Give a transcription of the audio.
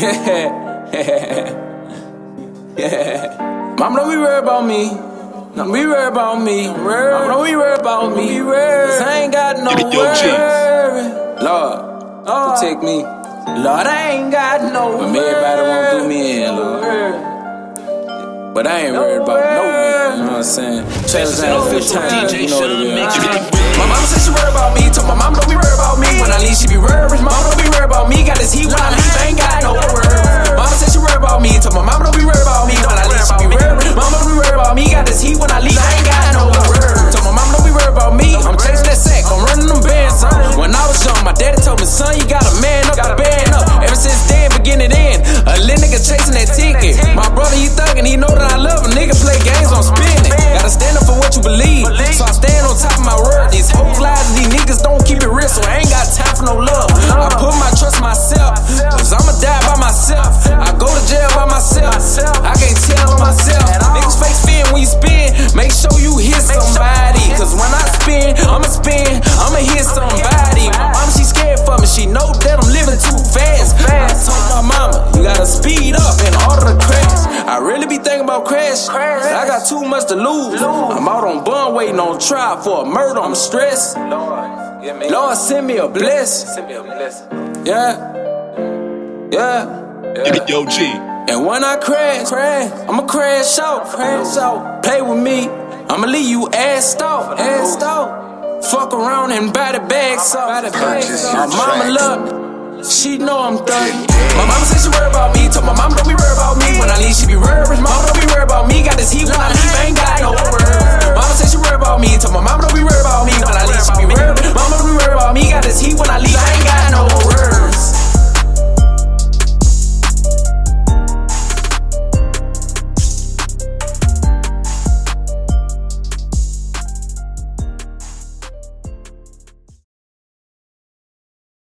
yeah. Mama don't be worried about me. Don't be worried about me. Mama don't be worried about me. Cause I ain't got no worry. Lord, Lord, protect me. Lord, I ain't got no But everybody want to do me in, Lord. But I ain't worried about no You know what I'm saying? Out for time. You know what it is. My mama said she worried about me. Told my mama don't be really about crash. I got too much to lose. I'm out on bun waiting on trial for a murder. I'm stressed. Lord, send me a bless. Send me a blessing. Yeah. Yeah. Yo, G. And when I crash, crash, I'ma crash out, crash out. Play with me, I'ma leave you assed out, assed out. Fuck around and buy the bags up. My mama love, she know I'm thuggin'. My mama said she worried about me, told my mama don't be worried about me.